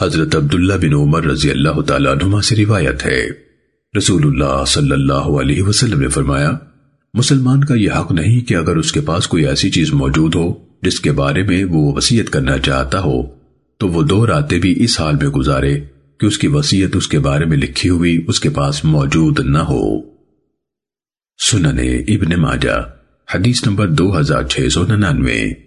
حضرت عبداللہ بن عمر رضی اللہ تعالیٰ عنہما سے روایت ہے۔ رسول اللہ صلی اللہ علیہ وسلم نے فرمایا، مسلمان کا یہ حق نہیں کہ اگر اس کے پاس کوئی ایسی چیز موجود ہو جس کے بارے میں وہ وسیعت کرنا چاہتا ہو، تو وہ دو راتیں بھی اس حال میں گزارے کہ اس کی وسیعت اس کے بارے میں لکھی ہوئی اس کے پاس موجود نہ ہو۔ سننے ابن ماجہ، حدیث نمبر دو ہزار چھ سو ننانوے۔